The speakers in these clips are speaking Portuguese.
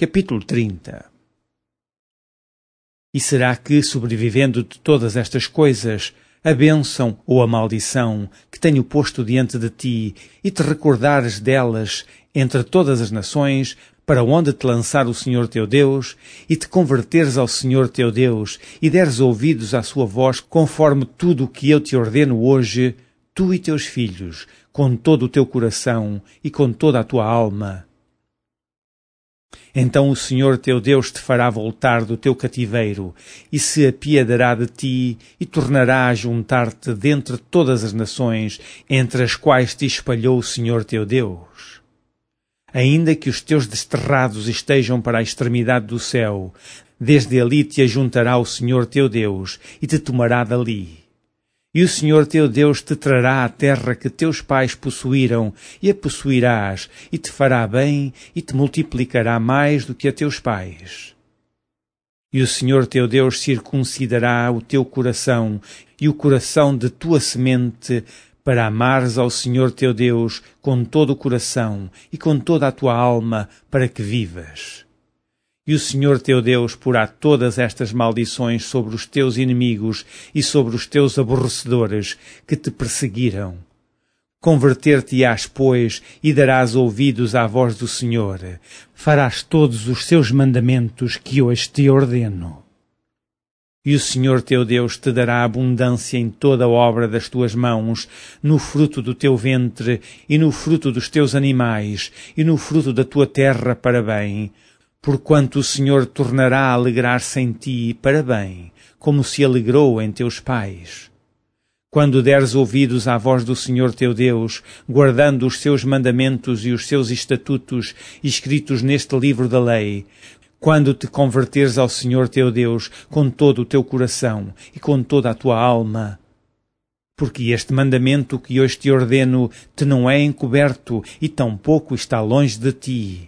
Capítulo 30 E será que, sobrevivendo de todas estas coisas, a bênção ou a maldição que tenho posto diante de ti, e te recordares delas entre todas as nações, para onde te lançar o Senhor teu Deus, e te converteres ao Senhor teu Deus, e deres ouvidos à sua voz, conforme tudo o que eu te ordeno hoje, tu e teus filhos, com todo o teu coração e com toda a tua alma. Então o Senhor teu Deus te fará voltar do teu cativeiro, e se apiedará de ti, e tornará a juntar-te dentre todas as nações, entre as quais te espalhou o Senhor teu Deus ainda que os teus desterrados estejam para a extremidade do céu, desde ali te ajuntará o Senhor teu Deus e te tomará dali. E o Senhor teu Deus te trará à terra que teus pais possuíram, e a possuirás, e te fará bem, e te multiplicará mais do que a teus pais. E o Senhor teu Deus circuncidará o teu coração e o coração de tua semente para amares ao Senhor teu Deus com todo o coração e com toda a tua alma, para que vivas. E o Senhor teu Deus porá todas estas maldições sobre os teus inimigos e sobre os teus aborrecedores que te perseguiram. Converter-te-ás, pois, e darás ouvidos à voz do Senhor. Farás todos os seus mandamentos que hoje te ordeno. E o Senhor teu Deus te dará abundância em toda a obra das tuas mãos, no fruto do teu ventre, e no fruto dos teus animais, e no fruto da tua terra para bem, porquanto o Senhor tornará a alegrar-se em ti para bem, como se alegrou em teus pais. Quando deres ouvidos à voz do Senhor teu Deus, guardando os seus mandamentos e os seus estatutos escritos neste livro da lei, quando te converteres ao Senhor teu Deus com todo o teu coração e com toda a tua alma. Porque este mandamento que hoje te ordeno te não é encoberto e tampouco está longe de ti.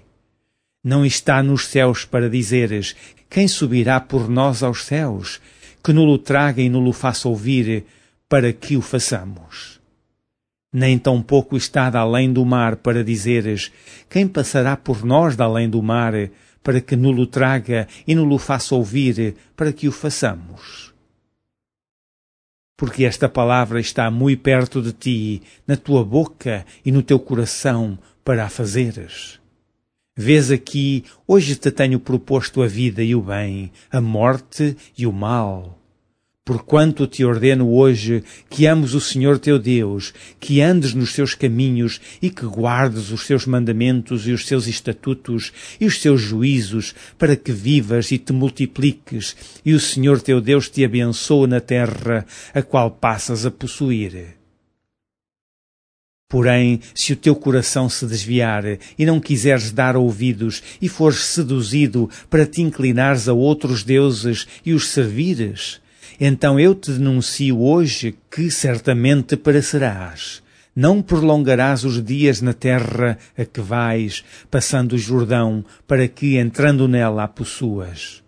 Não está nos céus para dizeres, quem subirá por nós aos céus, que nulo traga e nulo faça ouvir, para que o façamos. Nem tampouco está de além do mar para dizeres, quem passará por nós de além do mar, para que nulo traga e nulo faça ouvir, para que o façamos. Porque esta palavra está muito perto de ti, na tua boca e no teu coração, para a fazeres. Vês aqui, hoje te tenho proposto a vida e o bem, a morte e o mal Porquanto te ordeno hoje que ames o Senhor teu Deus, que andes nos seus caminhos e que guardes os seus mandamentos e os seus estatutos e os seus juízos, para que vivas e te multipliques, e o Senhor teu Deus te abençoe na terra, a qual passas a possuir. Porém, se o teu coração se desviar e não quiseres dar ouvidos e fores seduzido para te inclinares a outros deuses e os servires, então eu te denuncio hoje que certamente perecerás. Não prolongarás os dias na terra a que vais, passando o Jordão, para que, entrando nela, a possuas.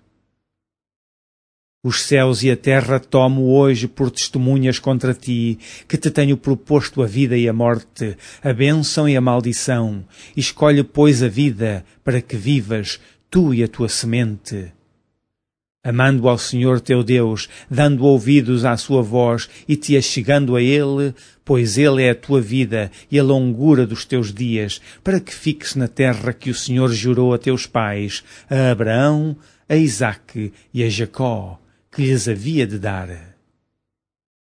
Os céus e a terra tomo hoje por testemunhas contra ti, que te tenho proposto a vida e a morte, a bênção e a maldição. Escolhe, pois, a vida, para que vivas, tu e a tua semente amando ao Senhor teu Deus, dando ouvidos à sua voz e te achegando a Ele, pois Ele é a tua vida e a longura dos teus dias, para que fiques na terra que o Senhor jurou a teus pais, a Abraão, a Isaque e a Jacó, que lhes havia de dar.